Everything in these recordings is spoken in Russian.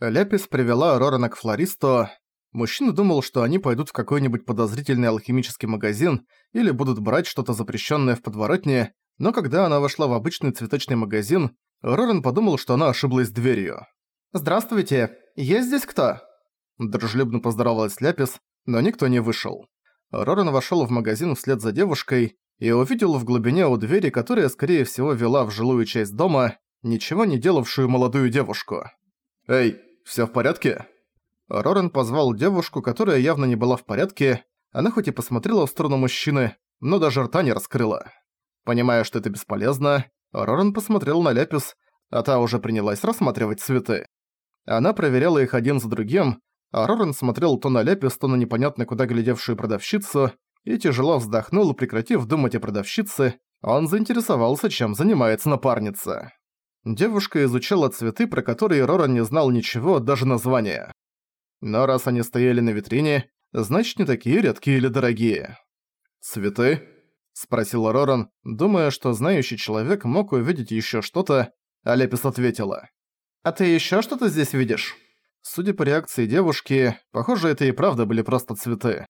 Ляпис привела Рорана к флористу. Мужчина думал, что они пойдут в какой-нибудь подозрительный алхимический магазин или будут брать что-то запрещенное в подворотне, но когда она вошла в обычный цветочный магазин, Роран подумал, что она ошиблась дверью. «Здравствуйте, есть здесь кто?» Дружелюбно поздоровалась Ляпис, но никто не вышел. Роран вошел в магазин вслед за девушкой и увидел в глубине у двери, которая, скорее всего, вела в жилую часть дома, ничего не делавшую молодую девушку. «Эй, всё в порядке?» Роран позвал девушку, которая явно не была в порядке. Она хоть и посмотрела в сторону мужчины, но даже рта не раскрыла. Понимая, что это бесполезно, Роран посмотрел на Ляпис, а та уже принялась рассматривать цветы. Она проверяла их один за другим, а Роран смотрел то на Ляпис, то на непонятно куда глядевшую продавщицу, и тяжело вздохнул, прекратив думать о продавщице, он заинтересовался, чем занимается напарница. Девушка изучала цветы, про которые Роран не знал ничего, даже названия. Но раз они стояли на витрине, значит не такие редкие или дорогие. «Цветы?» – спросил Роран, думая, что знающий человек мог увидеть еще что-то, а Лепис ответила. «А ты еще что-то здесь видишь?» Судя по реакции девушки, похоже, это и правда были просто цветы.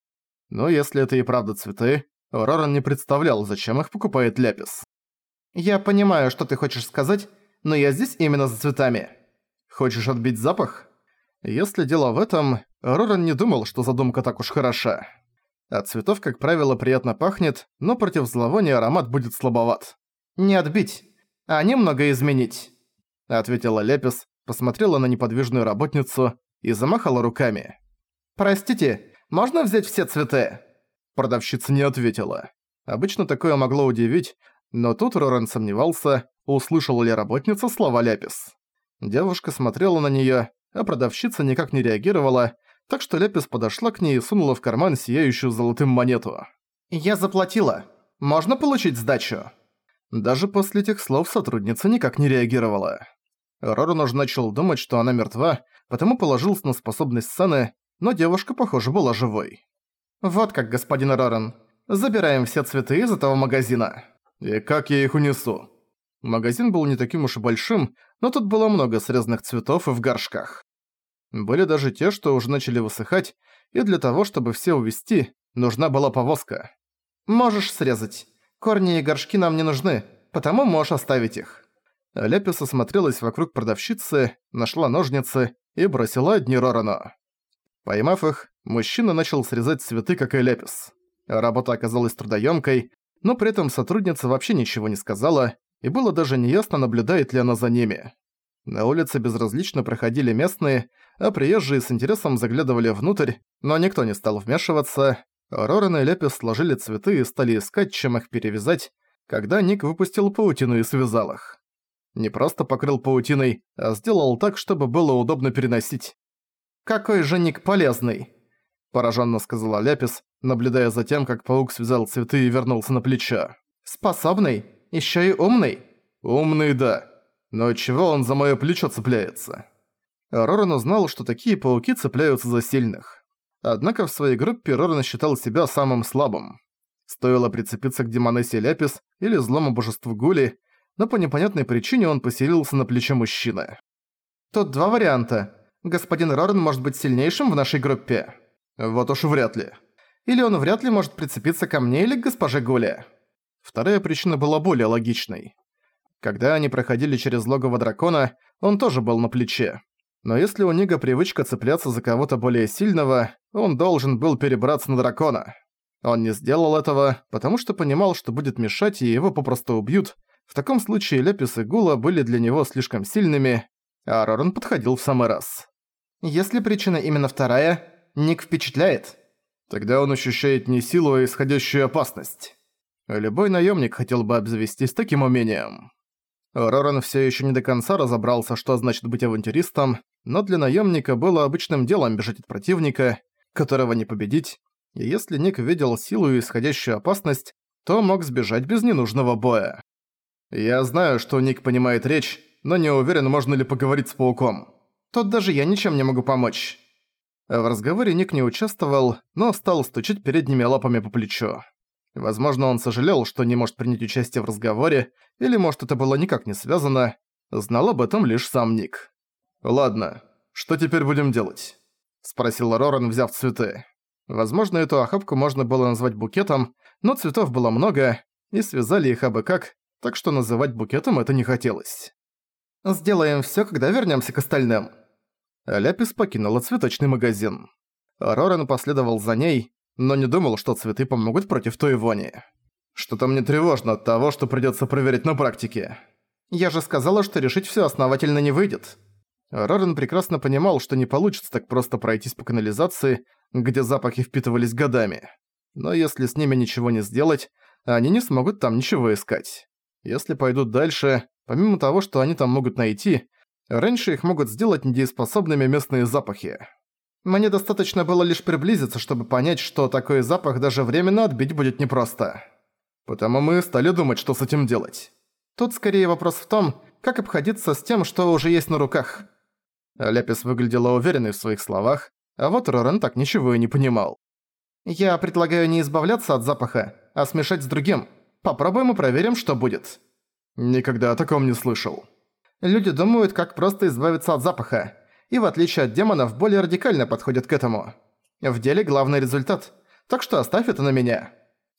Но если это и правда цветы, Роран не представлял, зачем их покупает Ляпис. «Я понимаю, что ты хочешь сказать, но я здесь именно за цветами. Хочешь отбить запах?» Если дело в этом, Роран не думал, что задумка так уж хороша. От цветов, как правило, приятно пахнет, но против зловония аромат будет слабоват. «Не отбить, а немного изменить», — ответила Лепис, посмотрела на неподвижную работницу и замахала руками. «Простите, можно взять все цветы?» Продавщица не ответила. Обычно такое могло удивить, но тут Роран сомневался, услышала ли работница слова Ляпис. Девушка смотрела на неё, а продавщица никак не реагировала, так что Ляпис подошла к ней и сунула в карман сияющую золотым монету. «Я заплатила. Можно получить сдачу?» Даже после этих слов сотрудница никак не реагировала. Роран уже начал думать, что она мертва, потому положился на способность сцены, но девушка, похоже, была живой. «Вот как, господин Роран. Забираем все цветы из этого магазина». «И как я их унесу?» Магазин был не таким уж и большим, но тут было много срезанных цветов и в горшках. Были даже те, что уже начали высыхать, и для того, чтобы все увезти, нужна была повозка. «Можешь срезать. Корни и горшки нам не нужны, потому можешь оставить их». Лепис осмотрелась вокруг продавщицы, нашла ножницы и бросила одни Рорану. Поймав их, мужчина начал срезать цветы, как и Лепис. Работа оказалась трудоемкой, но при этом сотрудница вообще ничего не сказала, и было даже неясно, наблюдает ли она за ними. На улице безразлично проходили местные, а приезжие с интересом заглядывали внутрь, но никто не стал вмешиваться. Рорен и Лепис сложили цветы и стали искать, чем их перевязать, когда Ник выпустил паутину и связал их. Не просто покрыл паутиной, а сделал так, чтобы было удобно переносить. «Какой же Ник полезный!» – пораженно сказала Ляпис, наблюдая за тем, как паук связал цветы и вернулся на плечо. «Способный? Ещё и умный?» «Умный, да. Но чего он за моё плечо цепляется?» Роран узнал, что такие пауки цепляются за сильных. Однако в своей группе Роран считал себя самым слабым. Стоило прицепиться к демонессе Ляпис или злому божеству Гули, но по непонятной причине он поселился на плече мужчины. «Тут два варианта. Господин Роран может быть сильнейшим в нашей группе». «Вот уж вряд ли». «Или он вряд ли может прицепиться ко мне или к госпоже Гуле». Вторая причина была более логичной. Когда они проходили через логово дракона, он тоже был на плече. Но если у Нига привычка цепляться за кого-то более сильного, он должен был перебраться на дракона. Он не сделал этого, потому что понимал, что будет мешать и его попросту убьют. В таком случае Лепис и Гула были для него слишком сильными, а Роран подходил в самый раз. Если причина именно вторая, Ник впечатляет. Тогда он ощущает не силу, а исходящую опасность. Любой наемник хотел бы обзавестись таким умением. Роран все еще не до конца разобрался, что значит быть авантюристом, но для наемника было обычным делом бежать от противника, которого не победить, и если Ник видел силу и исходящую опасность, то мог сбежать без ненужного боя. Я знаю, что Ник понимает речь, но не уверен, можно ли поговорить с пауком. Тут даже я ничем не могу помочь. В разговоре Ник не участвовал, но стал стучать передними лапами по плечу. Возможно, он сожалел, что не может принять участие в разговоре, или может это было никак не связано, знал об этом лишь сам Ник. «Ладно, «Что теперь будем делать?» — спросил Роран, взяв цветы. Возможно, эту охапку можно было назвать букетом, но цветов было много, и связали их абы как, так что называть букетом это не хотелось. «Сделаем всё, когда вернёмся к остальным». Ляпис покинула цветочный магазин. Роран последовал за ней, но не думал, что цветы помогут против той вони. «Что-то мне тревожно от того, что придётся проверить на практике». «Я же сказала, что решить всё основательно не выйдет». Роран прекрасно понимал, что не получится так просто пройтись по канализации, где запахи впитывались годами. Но если с ними ничего не сделать, они не смогут там ничего искать. Если пойдут дальше, помимо того, что они там могут найти, раньше их могут сделать недееспособными местные запахи. Мне достаточно было лишь приблизиться, чтобы понять, что такой запах даже временно отбить будет непросто. Потому мы стали думать, что с этим делать. Тут скорее вопрос в том, как обходиться с тем, что уже есть на руках. Ляпис выглядела уверенной в своих словах, а вот Рорен так ничего и не понимал. «Я предлагаю не избавляться от запаха, а смешать с другим. Попробуем и проверим, что будет». Никогда о таком не слышал. Люди думают, как просто избавиться от запаха, и в отличие от демонов, более радикально подходят к этому. В деле главный результат, так что оставь это на меня.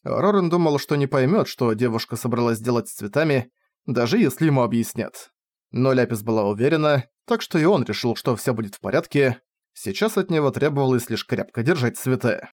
Рорен думал, что не поймет, что девушка собралась сделать с цветами, даже если ему объяснят. Но Ляпис была уверена, так что и он решил, что все будет в порядке. Сейчас от него требовалось лишь крепко держать цветы.